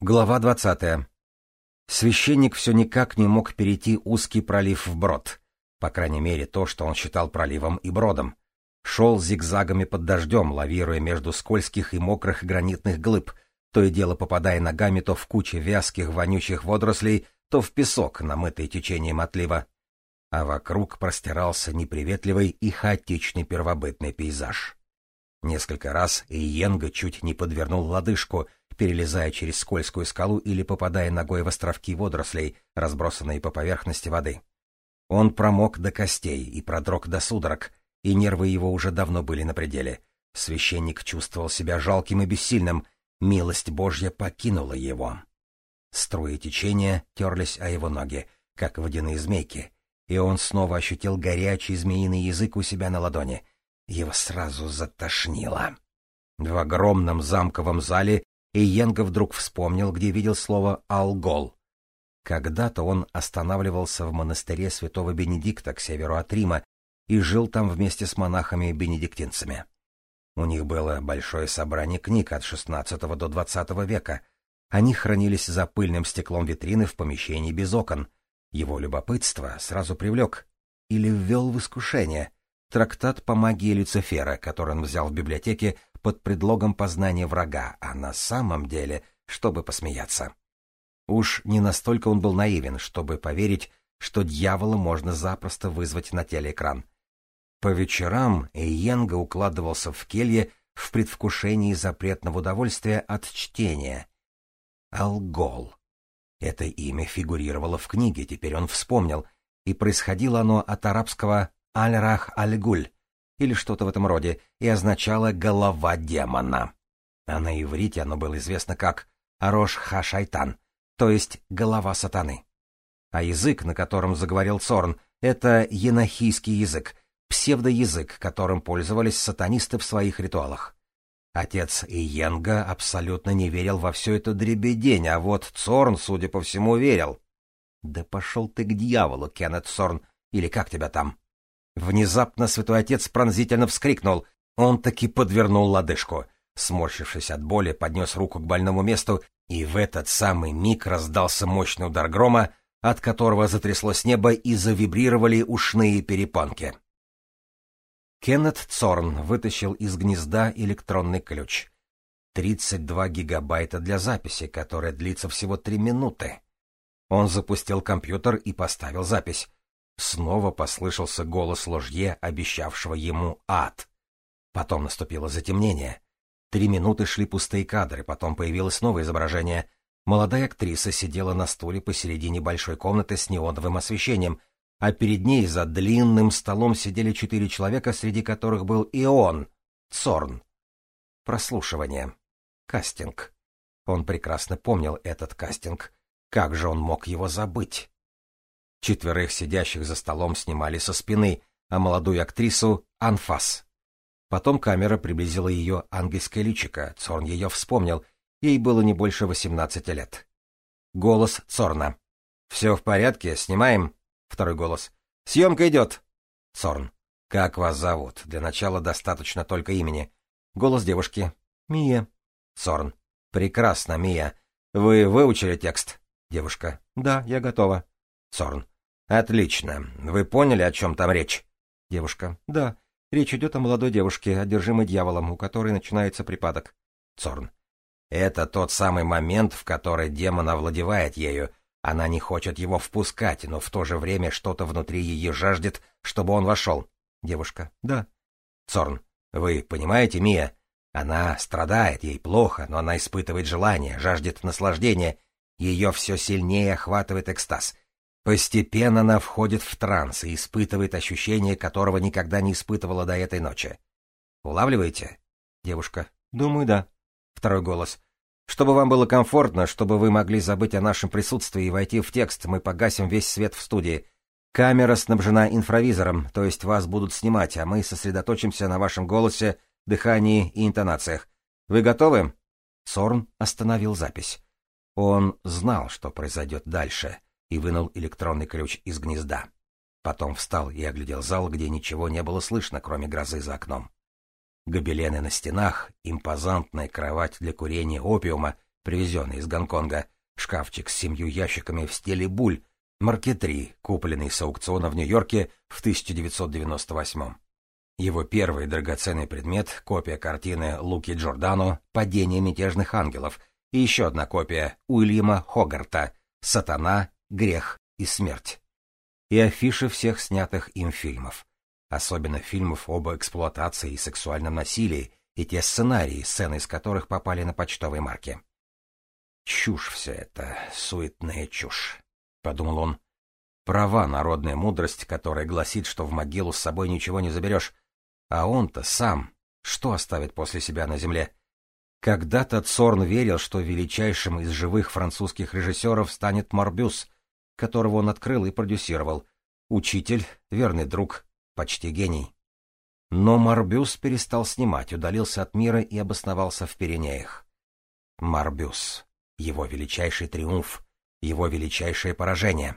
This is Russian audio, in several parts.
Глава двадцатая. Священник все никак не мог перейти узкий пролив вброд. По крайней мере, то, что он считал проливом и бродом. Шел зигзагами под дождем, лавируя между скользких и мокрых гранитных глыб, то и дело попадая ногами то в кучи вязких вонючих водорослей, то в песок, намытый течением отлива. А вокруг простирался неприветливый и хаотичный первобытный пейзаж. Несколько раз Иенга чуть не подвернул лодыжку, перелезая через скользкую скалу или попадая ногой в островки водорослей, разбросанные по поверхности воды. Он промок до костей и продрог до судорог, и нервы его уже давно были на пределе. Священник чувствовал себя жалким и бессильным, милость Божья покинула его. Струи течения терлись о его ноги, как водяные змейки, и он снова ощутил горячий змеиный язык у себя на ладони. Его сразу затошнило. В огромном замковом зале и Йенга вдруг вспомнил, где видел слово «алгол». Когда-то он останавливался в монастыре святого Бенедикта к северу от Рима и жил там вместе с монахами-бенедиктинцами. У них было большое собрание книг от XVI до XX века. Они хранились за пыльным стеклом витрины в помещении без окон. Его любопытство сразу привлек или ввел в искушение трактат по магии Люцифера, который он взял в библиотеке под предлогом познания врага, а на самом деле, чтобы посмеяться. Уж не настолько он был наивен, чтобы поверить, что дьявола можно запросто вызвать на телеэкран. По вечерам Эйенга укладывался в келье в предвкушении запретного удовольствия от чтения. Алгол. Это имя фигурировало в книге, теперь он вспомнил, и происходило оно от арабского «аль-рах-аль-гуль», или что-то в этом роде, и означало «голова демона». А на иврите оно было известно как «арош-ха-шайтан», то есть «голова сатаны». А язык, на котором заговорил Цорн, это енохийский язык, псевдоязык, которым пользовались сатанисты в своих ритуалах. Отец Иенга абсолютно не верил во все это дребедень, а вот Цорн, судя по всему, верил. «Да пошел ты к дьяволу, Кеннет Цорн, или как тебя там?» Внезапно святой отец пронзительно вскрикнул. Он таки подвернул лодыжку. Сморщившись от боли, поднес руку к больному месту, и в этот самый миг раздался мощный удар грома, от которого затряслось небо и завибрировали ушные перепонки. Кеннет Цорн вытащил из гнезда электронный ключ. 32 гигабайта для записи, которая длится всего 3 минуты. Он запустил компьютер и поставил запись. Снова послышался голос ложье, обещавшего ему ад. Потом наступило затемнение. Три минуты шли пустые кадры, потом появилось новое изображение. Молодая актриса сидела на стуле посередине большой комнаты с неоновым освещением, а перед ней за длинным столом сидели четыре человека, среди которых был и он, Цорн. Прослушивание. Кастинг. Он прекрасно помнил этот кастинг. Как же он мог его забыть? Четверых сидящих за столом снимали со спины, а молодую актрису — анфас. Потом камера приблизила ее ангельское личико, Цорн ее вспомнил, ей было не больше восемнадцати лет. Голос Цорна. «Все в порядке, снимаем?» Второй голос. «Съемка идет!» Цорн. «Как вас зовут? Для начала достаточно только имени». Голос девушки. «Мия». Цорн. «Прекрасно, Мия. Вы выучили текст?» Девушка. «Да, я готова». Цорн. Отлично. Вы поняли, о чем там речь? Девушка. Да. Речь идет о молодой девушке, одержимой дьяволом, у которой начинается припадок. Цорн. Это тот самый момент, в который демон овладевает ею. Она не хочет его впускать, но в то же время что-то внутри ее жаждет, чтобы он вошел. Девушка. Да. Цорн. Вы понимаете, Мия? Она страдает, ей плохо, но она испытывает желание, жаждет наслаждения. Ее все сильнее охватывает экстаз. Постепенно она входит в транс и испытывает ощущение, которого никогда не испытывала до этой ночи. Улавливаете? Девушка. Думаю, да. Второй голос. Чтобы вам было комфортно, чтобы вы могли забыть о нашем присутствии и войти в текст, мы погасим весь свет в студии. Камера снабжена инфравизором, то есть вас будут снимать, а мы сосредоточимся на вашем голосе, дыхании и интонациях. Вы готовы? Сорн остановил запись. Он знал, что произойдет дальше и вынул электронный ключ из гнезда. Потом встал и оглядел зал, где ничего не было слышно, кроме грозы за окном. Гобелены на стенах, импозантная кровать для курения опиума, привезенный из Гонконга, шкафчик с семью ящиками в стиле буль, Маркетри, купленный с аукциона в Нью-Йорке в 1998 Его первый драгоценный предмет — копия картины Луки Джордано «Падение мятежных ангелов» и еще одна копия Уильяма Хогарта «Сатана, грех и смерть». И афиши всех снятых им фильмов. Особенно фильмов об эксплуатации и сексуальном насилии, и те сценарии, сцены из которых попали на почтовые марки. Чушь все это, суетная чушь подумал он. Права народная мудрость, которая гласит, что в могилу с собой ничего не заберешь. А он-то сам что оставит после себя на земле? Когда-то Цорн верил, что величайшим из живых французских режиссеров станет Морбюс, которого он открыл и продюсировал. Учитель, верный друг, почти гений. Но Морбюс перестал снимать, удалился от мира и обосновался в Пиренеях. Морбюс. Его величайший триумф его величайшее поражение.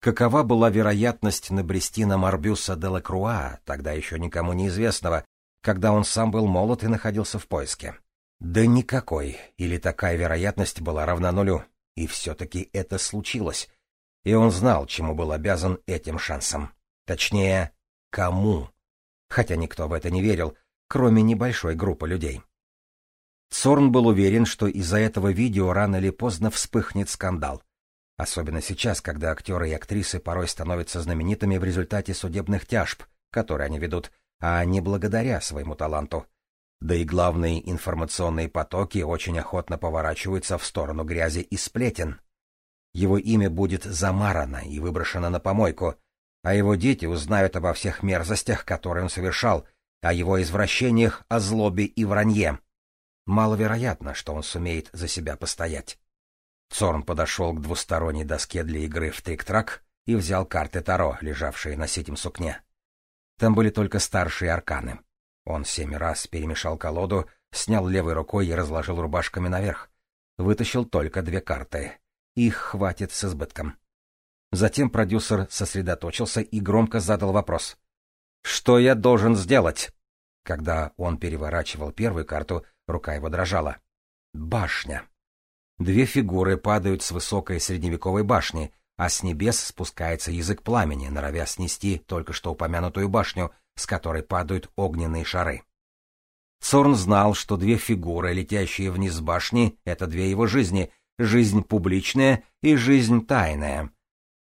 Какова была вероятность набрести на Марбюса де Лакруа, тогда еще никому неизвестного, когда он сам был молод и находился в поиске? Да никакой, или такая вероятность была равна нулю. И все-таки это случилось. И он знал, чему был обязан этим шансом. Точнее, кому. Хотя никто в это не верил, кроме небольшой группы людей. Цорн был уверен, что из-за этого видео рано или поздно вспыхнет скандал. Особенно сейчас, когда актеры и актрисы порой становятся знаменитыми в результате судебных тяжб, которые они ведут, а не благодаря своему таланту. Да и главные информационные потоки очень охотно поворачиваются в сторону грязи и сплетен. Его имя будет замарано и выброшено на помойку, а его дети узнают обо всех мерзостях, которые он совершал, о его извращениях, о злобе и вранье. Маловероятно, что он сумеет за себя постоять. Цорн подошел к двусторонней доске для игры в трик-трак и взял карты Таро, лежавшие на сетем сукне. Там были только старшие арканы. Он семь раз перемешал колоду, снял левой рукой и разложил рубашками наверх. Вытащил только две карты. Их хватит с избытком. Затем продюсер сосредоточился и громко задал вопрос. «Что я должен сделать?» Когда он переворачивал первую карту, рука его дрожала. Башня. Две фигуры падают с высокой средневековой башни, а с небес спускается язык пламени, норовя снести только что упомянутую башню, с которой падают огненные шары. Цорн знал, что две фигуры, летящие вниз башни, — это две его жизни — жизнь публичная и жизнь тайная.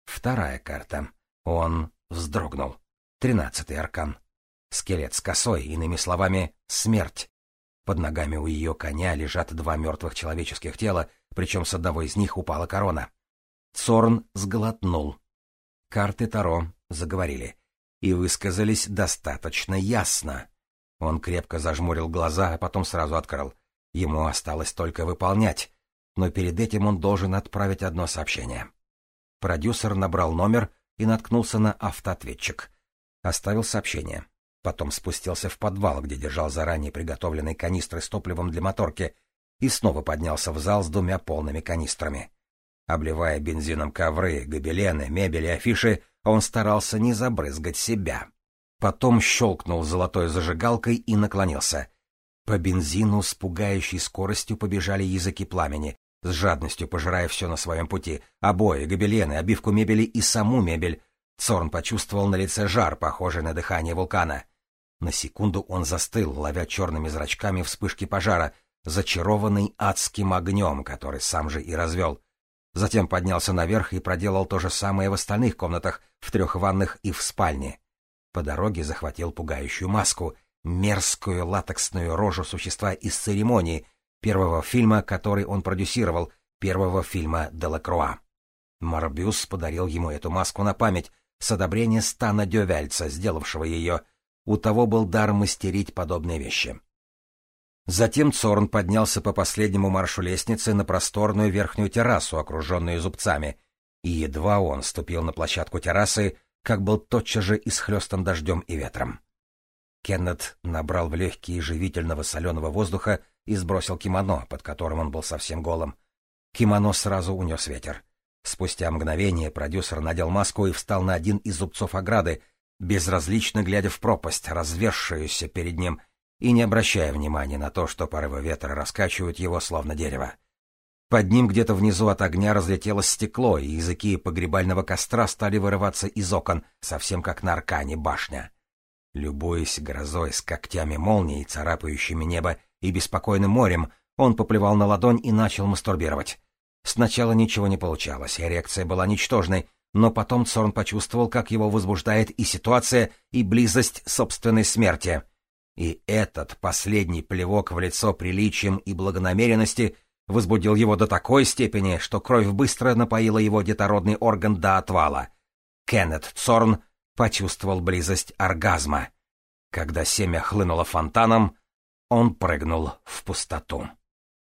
Вторая карта. Он вздрогнул. Тринадцатый аркан. Скелет с косой, иными словами, смерть. Под ногами у ее коня лежат два мертвых человеческих тела, причем с одного из них упала корона. Цорн сглотнул. Карты Таро заговорили и высказались достаточно ясно. Он крепко зажмурил глаза, а потом сразу открыл. Ему осталось только выполнять, но перед этим он должен отправить одно сообщение. Продюсер набрал номер и наткнулся на автоответчик. Оставил сообщение. Потом спустился в подвал, где держал заранее приготовленные канистры с топливом для моторки, и снова поднялся в зал с двумя полными канистрами. Обливая бензином ковры, гобелены, мебель и афиши, он старался не забрызгать себя. Потом щелкнул золотой зажигалкой и наклонился. По бензину с пугающей скоростью побежали языки пламени, с жадностью пожирая все на своем пути — обои, гобелены, обивку мебели и саму мебель. Цорн почувствовал на лице жар, похожий на дыхание вулкана. На секунду он застыл, ловя черными зрачками вспышки пожара, зачарованный адским огнем, который сам же и развел. Затем поднялся наверх и проделал то же самое в остальных комнатах, в трех ванных и в спальне. По дороге захватил пугающую маску, мерзкую латексную рожу существа из церемонии, первого фильма, который он продюсировал, первого фильма Делакруа. Марбюс подарил ему эту маску на память, с одобрения Стана Дёвяльца, сделавшего ее — у того был дар мастерить подобные вещи. Затем Цорн поднялся по последнему маршу лестницы на просторную верхнюю террасу, окруженную зубцами, и едва он ступил на площадку террасы, как был тотчас же исхлестан дождем и ветром. Кеннет набрал в легкие живительного соленого воздуха и сбросил кимоно, под которым он был совсем голым. Кимоно сразу унес ветер. Спустя мгновение продюсер надел маску и встал на один из зубцов ограды, безразлично глядя в пропасть, развершуюся перед ним, и не обращая внимания на то, что порывы ветра раскачивают его, словно дерево. Под ним где-то внизу от огня разлетелось стекло, и языки погребального костра стали вырываться из окон, совсем как на аркане башня. Любуясь грозой с когтями молний, царапающими небо и беспокойным морем, он поплевал на ладонь и начал мастурбировать. Сначала ничего не получалось, эрекция была ничтожной, но потом Цорн почувствовал, как его возбуждает и ситуация, и близость собственной смерти. И этот последний плевок в лицо приличием и благонамеренности возбудил его до такой степени, что кровь быстро напоила его детородный орган до отвала. Кеннет Цорн почувствовал близость оргазма. Когда семя хлынуло фонтаном, он прыгнул в пустоту.